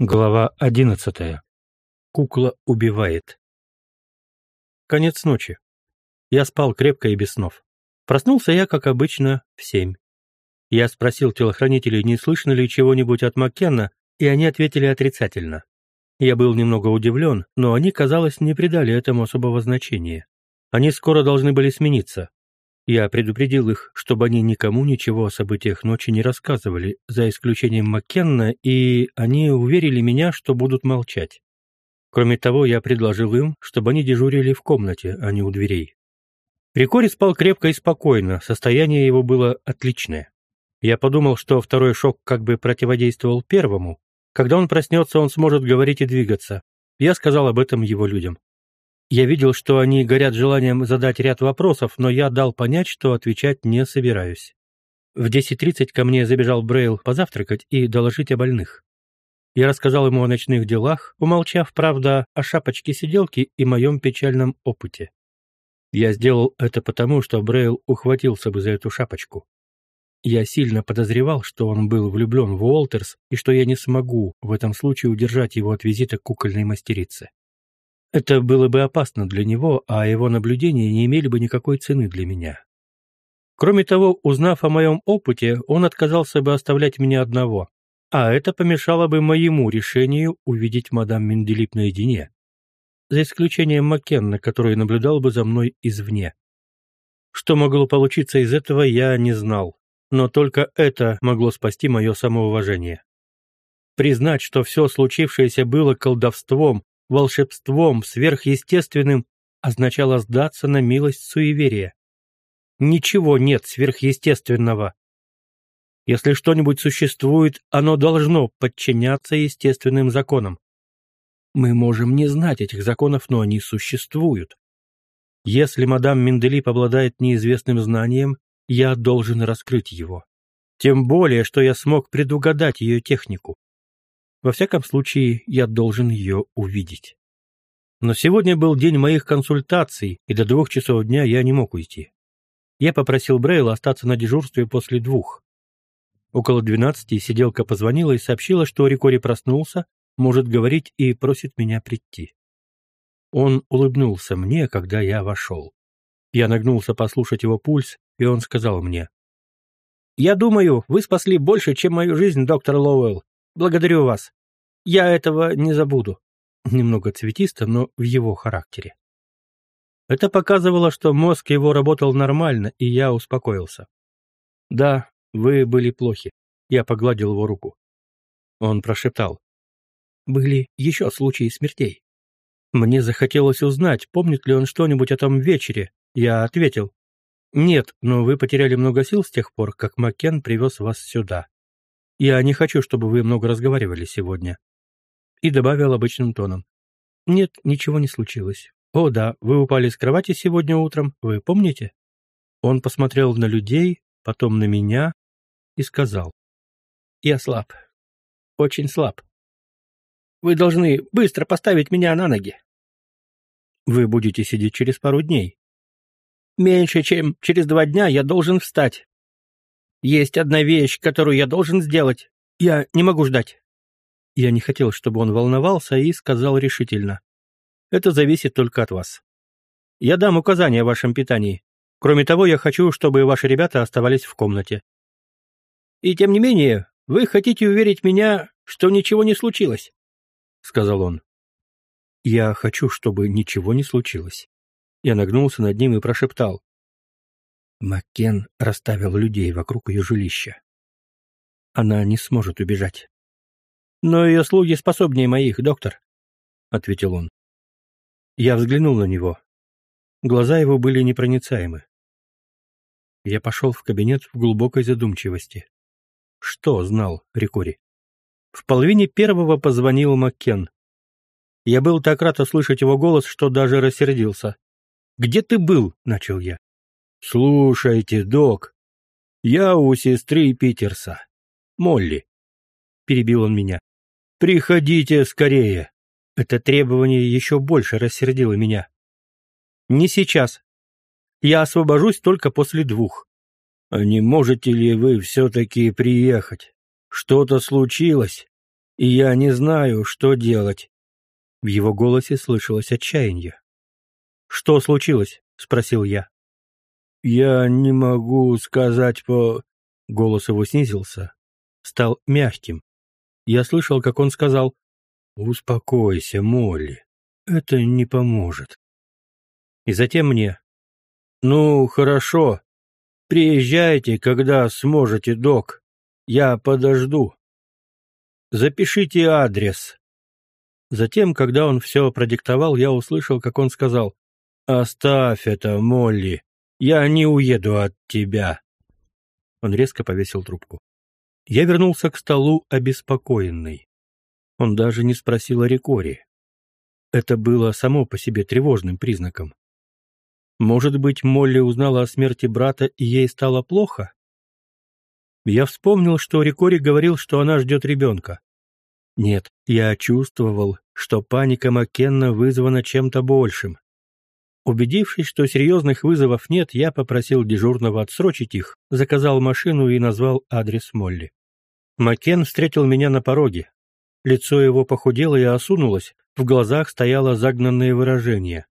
Глава одиннадцатая. Кукла убивает. Конец ночи. Я спал крепко и без снов. Проснулся я, как обычно, в семь. Я спросил телохранителей, не слышно ли чего-нибудь от Маккенна, и они ответили отрицательно. Я был немного удивлен, но они, казалось, не придали этому особого значения. Они скоро должны были смениться, я предупредил их, чтобы они никому ничего о событиях ночи не рассказывали, за исключением Маккенна, и они уверили меня, что будут молчать. Кроме того, я предложил им, чтобы они дежурили в комнате, а не у дверей. Рикори спал крепко и спокойно, состояние его было отличное. Я подумал, что второй шок как бы противодействовал первому. Когда он проснется, он сможет говорить и двигаться. Я сказал об этом его людям. Я видел, что они горят желанием задать ряд вопросов, но я дал понять, что отвечать не собираюсь. В 10.30 ко мне забежал Брейл позавтракать и доложить о больных. Я рассказал ему о ночных делах, умолчав, правда, о шапочке сиделки и моем печальном опыте. Я сделал это потому, что Брейл ухватился бы за эту шапочку. Я сильно подозревал, что он был влюблен в Уолтерс и что я не смогу в этом случае удержать его от визита к кукольной мастерице. Это было бы опасно для него, а его наблюдения не имели бы никакой цены для меня. Кроме того, узнав о моем опыте, он отказался бы оставлять меня одного, а это помешало бы моему решению увидеть мадам Менделип наедине, за исключением Маккенна, который наблюдал бы за мной извне. Что могло получиться из этого, я не знал, но только это могло спасти мое самоуважение. Признать, что все случившееся было колдовством, волшебством сверхъестественным означало сдаться на милость суеверия. Ничего нет сверхъестественного. Если что-нибудь существует, оно должно подчиняться естественным законам. Мы можем не знать этих законов, но они существуют. Если мадам Менделип обладает неизвестным знанием, я должен раскрыть его. Тем более, что я смог предугадать ее технику. Во всяком случае, я должен ее увидеть. Но сегодня был день моих консультаций, и до двух часов дня я не мог уйти. Я попросил Брейла остаться на дежурстве после двух. Около двенадцати сиделка позвонила и сообщила, что Рикори проснулся, может говорить и просит меня прийти. Он улыбнулся мне, когда я вошел. Я нагнулся послушать его пульс, и он сказал мне. «Я думаю, вы спасли больше, чем мою жизнь, доктор Лоуэлл. Благодарю вас. Я этого не забуду. Немного цветисто, но в его характере. Это показывало, что мозг его работал нормально, и я успокоился. Да, вы были плохи. Я погладил его руку. Он прошептал. Были еще случаи смертей. Мне захотелось узнать, помнит ли он что-нибудь о том вечере. Я ответил. Нет, но вы потеряли много сил с тех пор, как Маккен привез вас сюда. Я не хочу, чтобы вы много разговаривали сегодня. И добавил обычным тоном. Нет, ничего не случилось. О да, вы упали с кровати сегодня утром, вы помните? Он посмотрел на людей, потом на меня и сказал. Я слаб. Очень слаб. Вы должны быстро поставить меня на ноги. Вы будете сидеть через пару дней. Меньше чем через два дня я должен встать. Есть одна вещь, которую я должен сделать. Я не могу ждать». Я не хотел, чтобы он волновался, и сказал решительно. «Это зависит только от вас. Я дам указания о вашем питании. Кроме того, я хочу, чтобы ваши ребята оставались в комнате». «И тем не менее, вы хотите уверить меня, что ничего не случилось?» — сказал он. «Я хочу, чтобы ничего не случилось». Я нагнулся над ним и прошептал. Маккен расставил людей вокруг ее жилища. Она не сможет убежать. «Но ее слуги способнее моих, доктор», — ответил он. Я взглянул на него. Глаза его были непроницаемы. Я пошел в кабинет в глубокой задумчивости. Что знал Рикори? В половине первого позвонил Маккен. Я был так рад услышать его голос, что даже рассердился. «Где ты был?» — начал я. «Слушайте, док, я у сестры Питерса. Молли», — перебил он меня. «Приходите скорее». Это требование еще больше рассердило меня. «Не сейчас. Я освобожусь только после двух». «А не можете ли вы все-таки приехать? Что-то случилось?» и я не знаю, что делать». В его голосе слышалось отчаяние. «Что случилось?» — спросил я. «Я не могу сказать по...» Голос его снизился, стал мягким. Я слышал, как он сказал «Успокойся, Молли, это не поможет». И затем мне «Ну, хорошо. Приезжайте, когда сможете, док. Я подожду. Запишите адрес». Затем, когда он все продиктовал, я услышал, как он сказал «Оставь это, Молли. Я не уеду от тебя». Он резко повесил трубку. Я вернулся к столу обеспокоенный. Он даже не спросил о Рикоре. Это было само по себе тревожным признаком. Может быть, Молли узнала о смерти брата, и ей стало плохо? Я вспомнил, что Рикори говорил, что она ждет ребенка. Нет, я чувствовал, что паника Маккенна вызвана чем-то большим. Убедившись, что серьезных вызовов нет, я попросил дежурного отсрочить их, заказал машину и назвал адрес Молли. Маккен встретил меня на пороге. Лицо его похудело и осунулось, в глазах стояло загнанное выражение.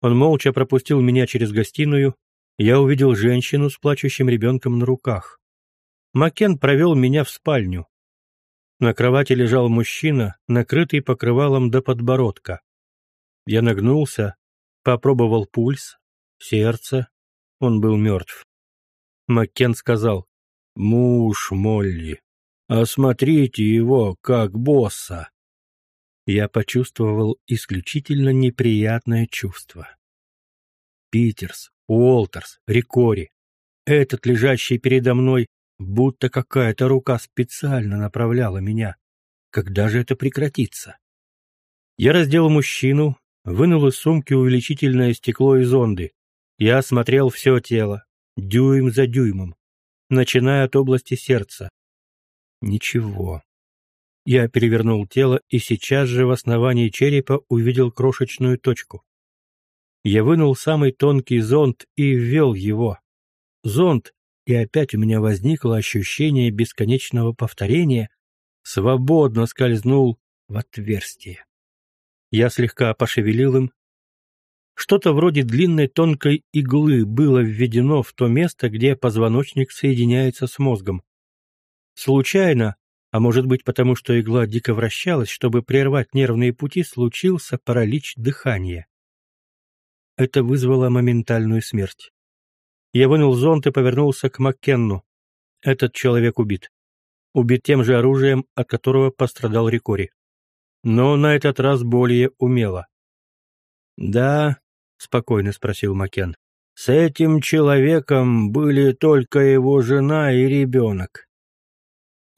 Он молча пропустил меня через гостиную. Я увидел женщину с плачущим ребенком на руках. Макен провел меня в спальню. На кровати лежал мужчина, накрытый покрывалом до подбородка. Я нагнулся, попробовал пульс, сердце. Он был мертв. Маккен сказал, «Муж Молли, осмотрите его как босса» я почувствовал исключительно неприятное чувство. Питерс, Уолтерс, Рикори. Этот, лежащий передо мной, будто какая-то рука специально направляла меня. Когда же это прекратится? Я раздел мужчину, вынул из сумки увеличительное стекло и зонды. Я осмотрел все тело, дюйм за дюймом, начиная от области сердца. Ничего. Я перевернул тело и сейчас же в основании черепа увидел крошечную точку. Я вынул самый тонкий зонд и ввел его. Зонд, и опять у меня возникло ощущение бесконечного повторения, свободно скользнул в отверстие. Я слегка пошевелил им. Что-то вроде длинной тонкой иглы было введено в то место, где позвоночник соединяется с мозгом. Случайно а может быть потому, что игла дико вращалась, чтобы прервать нервные пути, случился паралич дыхания. Это вызвало моментальную смерть. Я вынул зонт и повернулся к Маккенну. Этот человек убит. Убит тем же оружием, от которого пострадал Рикори. Но на этот раз более умело. «Да», — спокойно спросил Маккен, — «с этим человеком были только его жена и ребенок.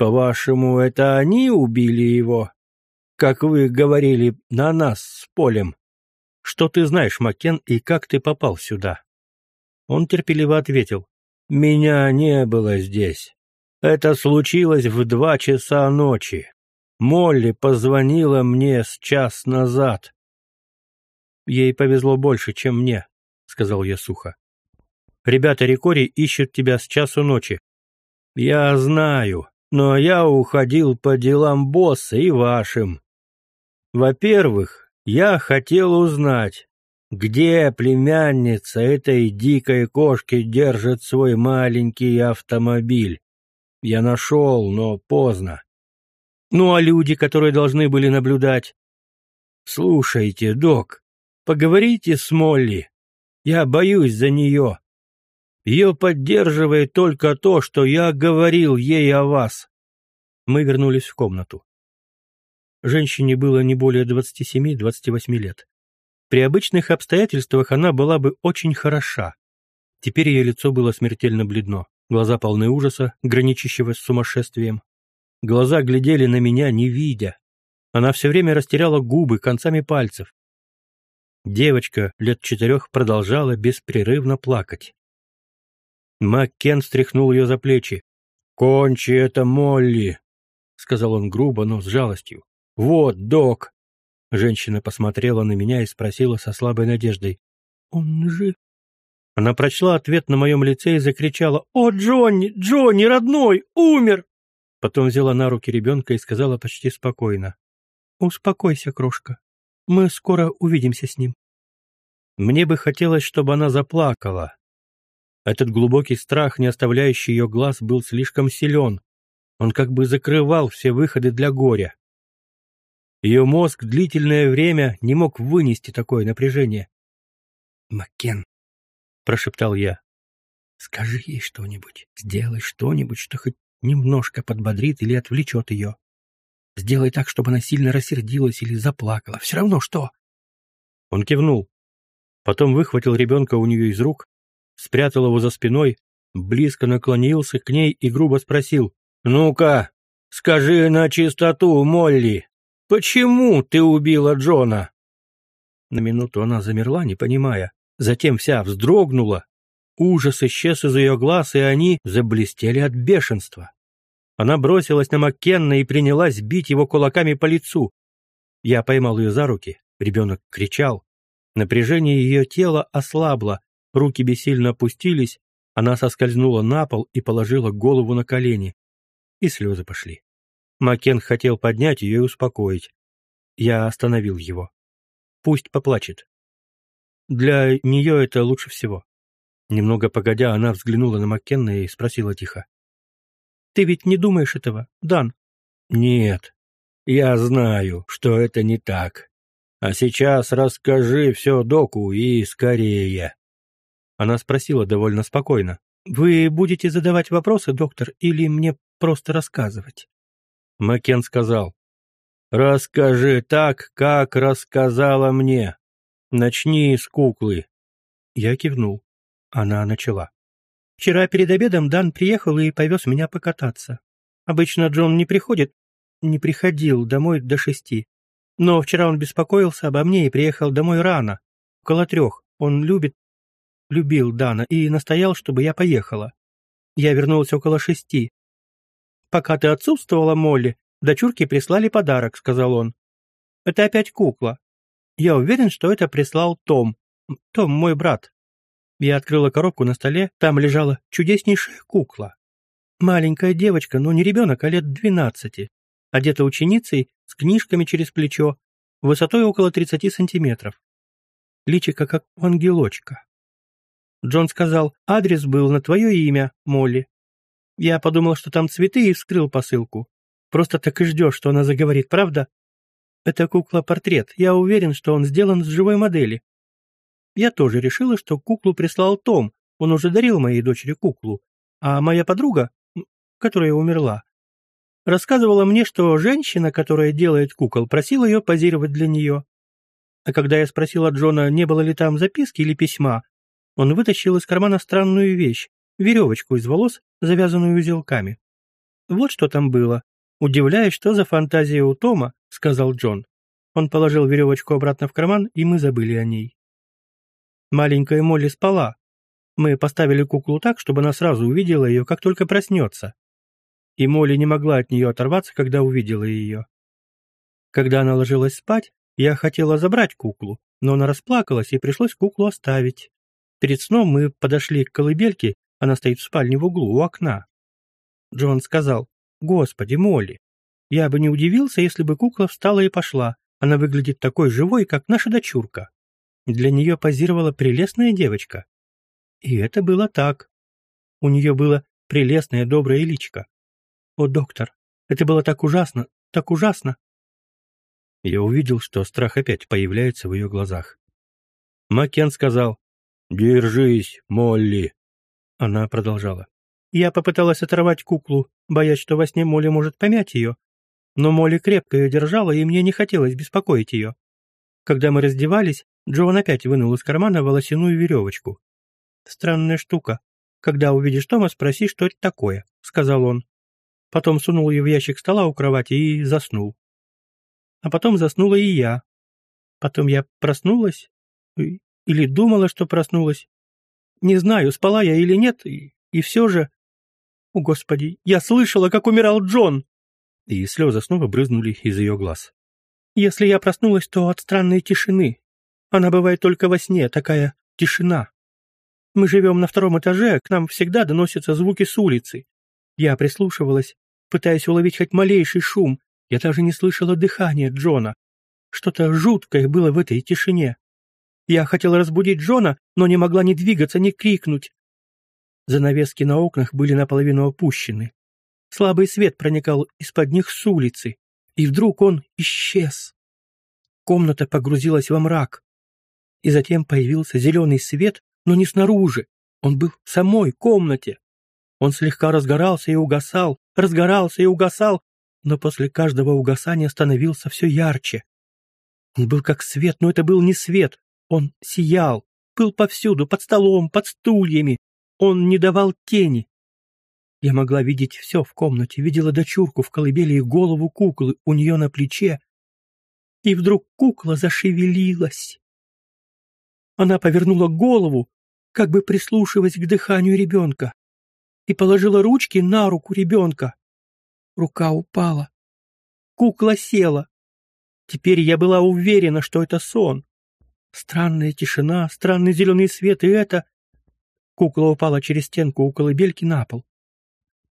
По-вашему, это они убили его? Как вы говорили, на нас с полем. Что ты знаешь, Макен, и как ты попал сюда? Он терпеливо ответил. Меня не было здесь. Это случилось в два часа ночи. Молли позвонила мне с час назад. Ей повезло больше, чем мне, сказал я сухо. Ребята Рикори ищут тебя с часу ночи. Я знаю, но я уходил по делам босса и вашим. Во-первых, я хотел узнать, где племянница этой дикой кошки держит свой маленький автомобиль. Я нашел, но поздно. Ну а люди, которые должны были наблюдать? Слушайте, док, поговорите с Молли. Я боюсь за нее. Ее поддерживает только то, что я говорил ей о вас. Мы вернулись в комнату. Женщине было не более 27-28 лет. При обычных обстоятельствах она была бы очень хороша. Теперь ее лицо было смертельно бледно, глаза полны ужаса, граничащего с сумасшествием. Глаза глядели на меня, не видя. Она все время растеряла губы концами пальцев. Девочка лет четырех продолжала беспрерывно плакать. Маккен встряхнул ее за плечи. «Кончи это, Молли!» — сказал он грубо, но с жалостью. «Вот, док!» Женщина посмотрела на меня и спросила со слабой надеждой. «Он жив?» Она прочла ответ на моем лице и закричала. «О, Джонни! Джонни, родной! Умер!» Потом взяла на руки ребенка и сказала почти спокойно. «Успокойся, крошка. Мы скоро увидимся с ним». Мне бы хотелось, чтобы она заплакала. Этот глубокий страх, не оставляющий ее глаз, был слишком силен. Он как бы закрывал все выходы для горя. Ее мозг длительное время не мог вынести такое напряжение. «Маккен», — прошептал я, — «скажи ей что-нибудь, сделай что-нибудь, что хоть немножко подбодрит или отвлечет ее. Сделай так, чтобы она сильно рассердилась или заплакала. Все равно что». Он кивнул. Потом выхватил ребенка у нее из рук, спрятал его за спиной, близко наклонился к ней и грубо спросил. «Ну-ка, скажи на чистоту, Молли, почему ты убила Джона?» На минуту она замерла, не понимая, затем вся вздрогнула. Ужас исчез из ее глаз, и они заблестели от бешенства. Она бросилась на Маккенна и принялась бить его кулаками по лицу. Я поймал ее за руки, ребенок кричал. Напряжение ее тела ослабло, руки бессильно опустились, она соскользнула на пол и положила голову на колени. И слезы пошли. Макен хотел поднять ее и успокоить. Я остановил его. Пусть поплачет. Для нее это лучше всего. Немного погодя, она взглянула на Маккенна и спросила тихо. «Ты ведь не думаешь этого, Дан?» «Нет. Я знаю, что это не так. А сейчас расскажи все доку и скорее». Она спросила довольно спокойно. «Вы будете задавать вопросы, доктор, или мне просто рассказывать?» Макен сказал. «Расскажи так, как рассказала мне. Начни с куклы». Я кивнул. Она начала. «Вчера перед обедом Дан приехал и повез меня покататься. Обычно Джон не приходит, не приходил домой до шести. Но вчера он беспокоился обо мне и приехал домой рано, около трех. Он любит любил Дана и настоял, чтобы я поехала. Я вернулась около шести. «Пока ты отсутствовала, Молли, дочурки прислали подарок», — сказал он. «Это опять кукла. Я уверен, что это прислал Том. Том, мой брат». Я открыла коробку на столе, там лежала чудеснейшая кукла. Маленькая девочка, но не ребенок, а лет двенадцати, одета ученицей, с книжками через плечо, высотой около тридцати сантиметров. Личико как у ангелочка. Джон сказал, адрес был на твое имя, Молли. Я подумал, что там цветы и вскрыл посылку. Просто так и ждешь, что она заговорит, правда? Это кукла-портрет. Я уверен, что он сделан с живой модели. Я тоже решила, что куклу прислал Том. Он уже дарил моей дочери куклу. А моя подруга, которая умерла, рассказывала мне, что женщина, которая делает кукол, просила ее позировать для нее. А когда я спросила Джона, не было ли там записки или письма, он вытащил из кармана странную вещь, веревочку из волос, завязанную узелками. «Вот что там было. Удивляюсь, что за фантазия у Тома», — сказал Джон. Он положил веревочку обратно в карман, и мы забыли о ней. Маленькая Молли спала. Мы поставили куклу так, чтобы она сразу увидела ее, как только проснется. И Молли не могла от нее оторваться, когда увидела ее. Когда она ложилась спать, я хотела забрать куклу, но она расплакалась, и пришлось куклу оставить. Перед сном мы подошли к колыбельке, она стоит в спальне в углу, у окна. Джон сказал, «Господи, Молли, я бы не удивился, если бы кукла встала и пошла. Она выглядит такой живой, как наша дочурка. Для нее позировала прелестная девочка. И это было так. У нее было прелестное доброе личико. О, доктор, это было так ужасно, так ужасно. Я увидел, что страх опять появляется в ее глазах. Макен сказал, «Держись, Молли!» Она продолжала. Я попыталась оторвать куклу, боясь, что во сне Молли может помять ее. Но Молли крепко ее держала, и мне не хотелось беспокоить ее. Когда мы раздевались, Джон опять вынул из кармана волосяную веревочку. «Странная штука. Когда увидишь Тома, спроси, что это такое», — сказал он. Потом сунул ее в ящик стола у кровати и заснул. А потом заснула и я. Потом я проснулась или думала, что проснулась. Не знаю, спала я или нет, и, и все же... О, Господи, я слышала, как умирал Джон!» И слезы снова брызнули из ее глаз. «Если я проснулась, то от странной тишины. Она бывает только во сне, такая тишина. Мы живем на втором этаже, к нам всегда доносятся звуки с улицы. Я прислушивалась. пытаясь уловить хоть малейший шум. Я даже не слышала дыхания Джона. Что-то жуткое было в этой тишине. Я хотела разбудить Джона, но не могла ни двигаться, ни крикнуть. Занавески на окнах были наполовину опущены. Слабый свет проникал из-под них с улицы, и вдруг он исчез. Комната погрузилась во мрак, и затем появился зеленый свет, но не снаружи, он был в самой комнате. Он слегка разгорался и угасал, разгорался и угасал, но после каждого угасания становился все ярче. Он был как свет, но это был не свет, он сиял, был повсюду, под столом, под стульями. Он не давал тени. Я могла видеть все в комнате, видела дочурку в колыбели и голову куклы у нее на плече. И вдруг кукла зашевелилась. Она повернула голову, как бы прислушиваясь к дыханию ребенка, и положила ручки на руку ребенка. Рука упала. Кукла села. Теперь я была уверена, что это сон. Странная тишина, странный зеленый свет, и это... Кукла упала через стенку у колыбельки на пол.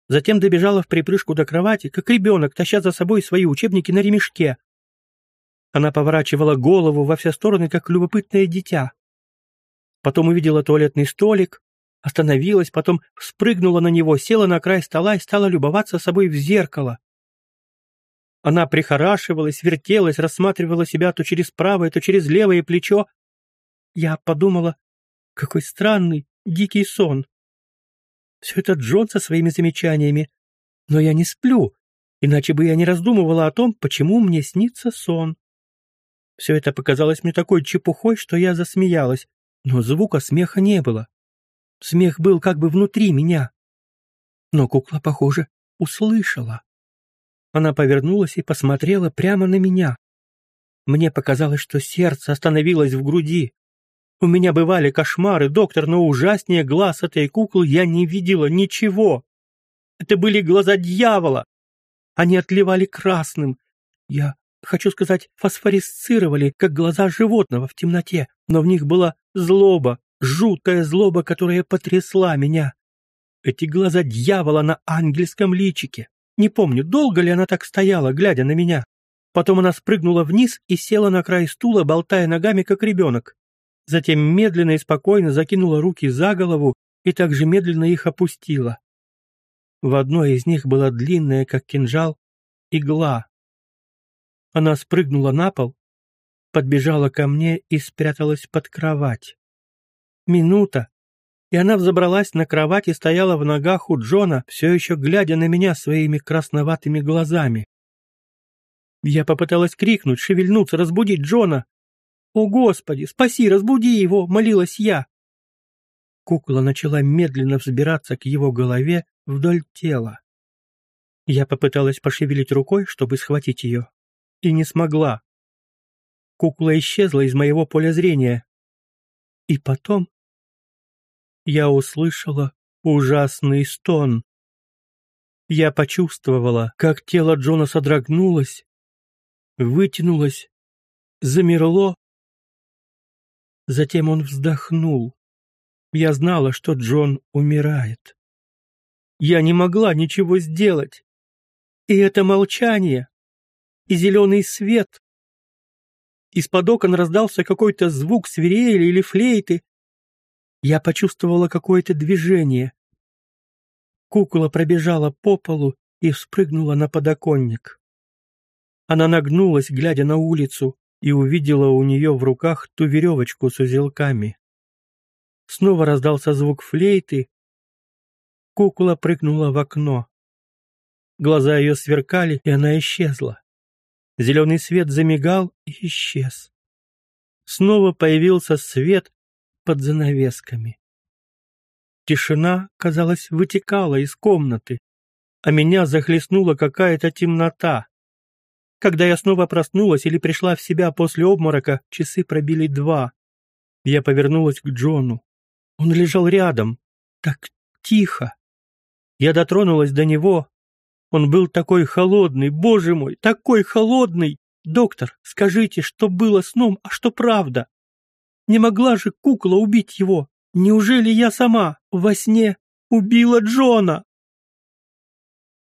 Затем добежала в припрыжку до кровати, как ребенок, таща за собой свои учебники на ремешке. Она поворачивала голову во все стороны, как любопытное дитя. Потом увидела туалетный столик, остановилась, потом спрыгнула на него, села на край стола и стала любоваться собой в зеркало. Она прихорашивалась, вертелась, рассматривала себя то через правое, то через левое плечо. Я подумала, какой странный, дикий сон. Все это Джон со своими замечаниями. Но я не сплю, иначе бы я не раздумывала о том, почему мне снится сон. Все это показалось мне такой чепухой, что я засмеялась, но звука смеха не было. Смех был как бы внутри меня. Но кукла, похоже, услышала. Она повернулась и посмотрела прямо на меня. Мне показалось, что сердце остановилось в груди. У меня бывали кошмары, доктор, но ужаснее глаз этой куклы я не видела ничего. Это были глаза дьявола. Они отливали красным. Я, хочу сказать, фосфорисцировали, как глаза животного в темноте, но в них была злоба, жуткая злоба, которая потрясла меня. Эти глаза дьявола на ангельском личике. Не помню, долго ли она так стояла, глядя на меня. Потом она спрыгнула вниз и села на край стула, болтая ногами, как ребенок. Затем медленно и спокойно закинула руки за голову и также медленно их опустила. В одной из них была длинная, как кинжал, игла. Она спрыгнула на пол, подбежала ко мне и спряталась под кровать. Минута, и она взобралась на кровать и стояла в ногах у Джона, все еще глядя на меня своими красноватыми глазами. Я попыталась крикнуть, шевельнуться, разбудить Джона. «О, Господи, спаси, разбуди его!» — молилась я. Кукла начала медленно взбираться к его голове вдоль тела. Я попыталась пошевелить рукой, чтобы схватить ее, и не смогла. Кукла исчезла из моего поля зрения. И потом я услышала ужасный стон. Я почувствовала, как тело Джона содрогнулось, вытянулось, замерло. Затем он вздохнул. Я знала, что Джон умирает. Я не могла ничего сделать. И это молчание, и зеленый свет. Из-под окон раздался какой-то звук свирели или флейты, я почувствовала какое-то движение. Кукла пробежала по полу и спрыгнула на подоконник. Она нагнулась, глядя на улицу, и увидела у нее в руках ту веревочку с узелками. Снова раздался звук флейты. Кукла прыгнула в окно. Глаза ее сверкали, и она исчезла. Зеленый свет замигал и исчез. Снова появился свет, под занавесками. Тишина, казалось, вытекала из комнаты, а меня захлестнула какая-то темнота. Когда я снова проснулась или пришла в себя после обморока, часы пробили два. Я повернулась к Джону. Он лежал рядом, так тихо. Я дотронулась до него. Он был такой холодный, боже мой, такой холодный. Доктор, скажите, что было сном, а что правда? Не могла же кукла убить его. Неужели я сама во сне убила Джона?